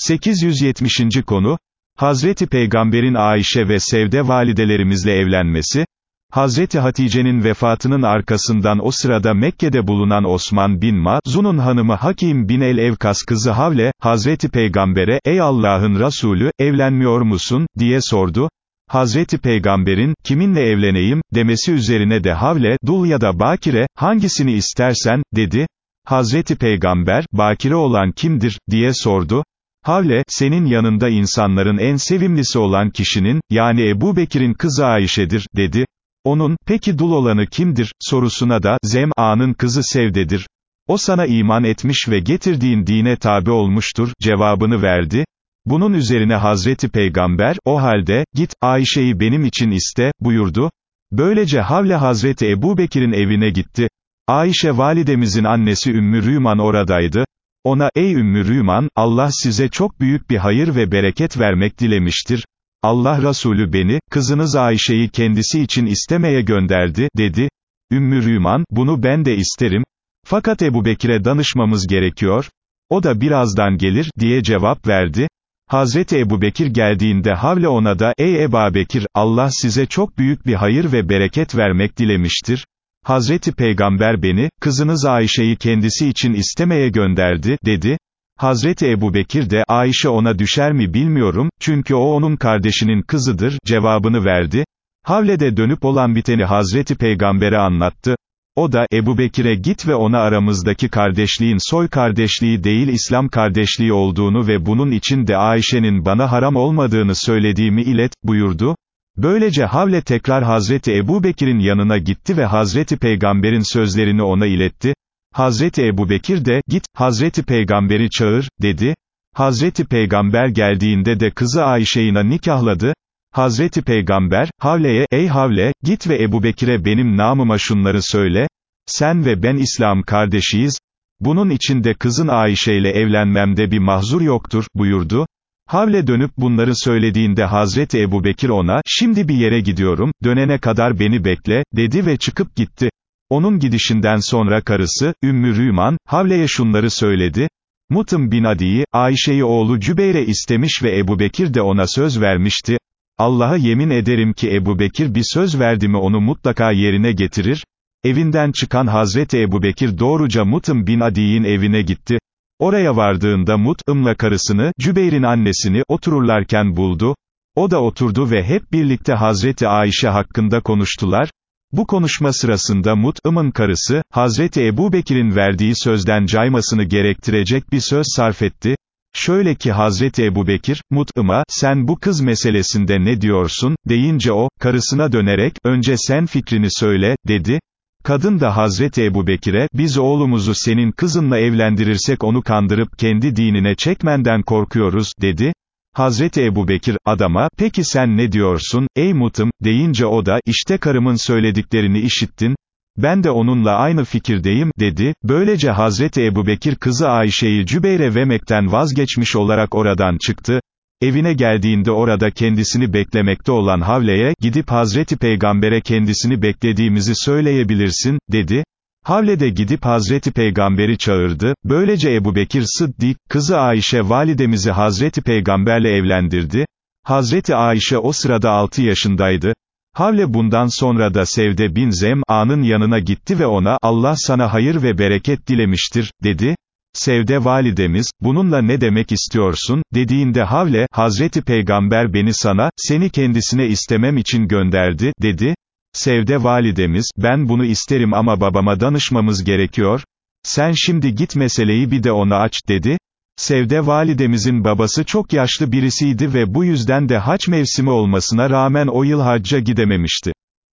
870. konu, Hazreti Peygamber'in Ayşe ve Sevde validelerimizle evlenmesi, Hazreti Hatice'nin vefatının arkasından o sırada Mekke'de bulunan Osman bin Mazun'un hanımı Hakim bin el-Evkas kızı Havle, Hazreti Peygamber'e, ey Allah'ın Resulü, evlenmiyor musun, diye sordu. Hazreti Peygamber'in, kiminle evleneyim, demesi üzerine de Havle, dul ya da bakire, hangisini istersen, dedi. Hazreti Peygamber, bakire olan kimdir, diye sordu. Havle, senin yanında insanların en sevimlisi olan kişinin, yani Ebu Bekir'in kızı Ayşe'dir, dedi. Onun, peki dul olanı kimdir, sorusuna da, Zem'a'nın kızı Sevde'dir. O sana iman etmiş ve getirdiğin dine tabi olmuştur, cevabını verdi. Bunun üzerine Hazreti Peygamber, o halde, git, Ayşe'yi benim için iste, buyurdu. Böylece Havle Hazreti Ebu Bekir'in evine gitti. Ayşe validemizin annesi Ümmü Rüman oradaydı. Ona, ey Ümmü Rüman, Allah size çok büyük bir hayır ve bereket vermek dilemiştir. Allah Resulü beni, kızınız Ayşe'yi kendisi için istemeye gönderdi, dedi. Ümmü Rüman, bunu ben de isterim. Fakat Ebu Bekir'e danışmamız gerekiyor. O da birazdan gelir, diye cevap verdi. Hazreti Ebu Bekir geldiğinde Havle ona da, ey Eba Bekir, Allah size çok büyük bir hayır ve bereket vermek dilemiştir. Hazreti Peygamber beni, kızınız Ayşe'yi kendisi için istemeye gönderdi, dedi. Hazreti Ebu Bekir de, Ayşe ona düşer mi bilmiyorum, çünkü o onun kardeşinin kızıdır, cevabını verdi. Havle de dönüp olan biteni Hazreti Peygamber'e anlattı. O da, Ebu Bekir'e git ve ona aramızdaki kardeşliğin soy kardeşliği değil İslam kardeşliği olduğunu ve bunun için de Ayşe'nin bana haram olmadığını söylediğimi ilet, buyurdu. Böylece Havle tekrar Hazreti Ebu Bekir'in yanına gitti ve Hazreti Peygamber'in sözlerini ona iletti. Hazreti Ebu Bekir de, git, Hazreti Peygamber'i çağır, dedi. Hazreti Peygamber geldiğinde de kızı Ayşe'yle nikahladı. Hazreti Peygamber, Havle'ye, ey Havle, git ve Ebu Bekir'e benim namıma şunları söyle. Sen ve ben İslam kardeşiyiz. Bunun içinde kızın Ayşe ile evlenmemde bir mahzur yoktur, buyurdu. Havle dönüp bunları söylediğinde Hazreti Ebu Bekir ona, şimdi bir yere gidiyorum, dönene kadar beni bekle, dedi ve çıkıp gitti. Onun gidişinden sonra karısı, Ümmü Rüman, Havle'ye şunları söyledi, Mutım bin Adi'yi, Ayşe'yi oğlu Cübeyre istemiş ve Ebu Bekir de ona söz vermişti, Allah'a yemin ederim ki Ebu Bekir bir söz verdi mi onu mutlaka yerine getirir, evinden çıkan Hazreti Ebu Bekir doğruca Mutım bin Adi'nin evine gitti, oraya vardığında Mut'ımla karısını, Cübeyr'in annesini, otururlarken buldu, o da oturdu ve hep birlikte Hazreti Ayşe hakkında konuştular, bu konuşma sırasında Mut'ımın karısı, Hazreti Ebu Bekir'in verdiği sözden caymasını gerektirecek bir söz sarf etti. Şöyle ki Hazreti Ebu Bekir, Mut'ıma, sen bu kız meselesinde ne diyorsun, deyince o, karısına dönerek, önce sen fikrini söyle, dedi. Kadın da Hazreti Ebu Bekir'e, biz oğlumuzu senin kızınla evlendirirsek onu kandırıp kendi dinine çekmenden korkuyoruz, dedi. Hazreti Ebu Bekir, adama, peki sen ne diyorsun, ey Mut'ım, deyince o da, işte karımın söylediklerini işittin, ben de onunla aynı fikirdeyim, dedi, böylece Hazreti Ebu Bekir kızı Ayşe'yi Cübeyre vemekten vazgeçmiş olarak oradan çıktı, evine geldiğinde orada kendisini beklemekte olan Havle'ye, gidip Hazreti Peygamber'e kendisini beklediğimizi söyleyebilirsin, dedi, Havle de gidip Hazreti Peygamber'i çağırdı, böylece Ebu Bekir Sıddik, kızı Ayşe validemizi Hazreti Peygamberle evlendirdi, Hazreti Ayşe o sırada 6 yaşındaydı, Havle bundan sonra da Sevde bin Zem'a'nın yanına gitti ve ona, Allah sana hayır ve bereket dilemiştir, dedi, Sevde validemiz, bununla ne demek istiyorsun, dediğinde Havle, Hazreti Peygamber beni sana, seni kendisine istemem için gönderdi, dedi, Sevde validemiz, ben bunu isterim ama babama danışmamız gerekiyor, sen şimdi git meseleyi bir de ona aç, dedi, Sevde validemizin babası çok yaşlı birisiydi ve bu yüzden de haç mevsimi olmasına rağmen o yıl hacca gidememişti.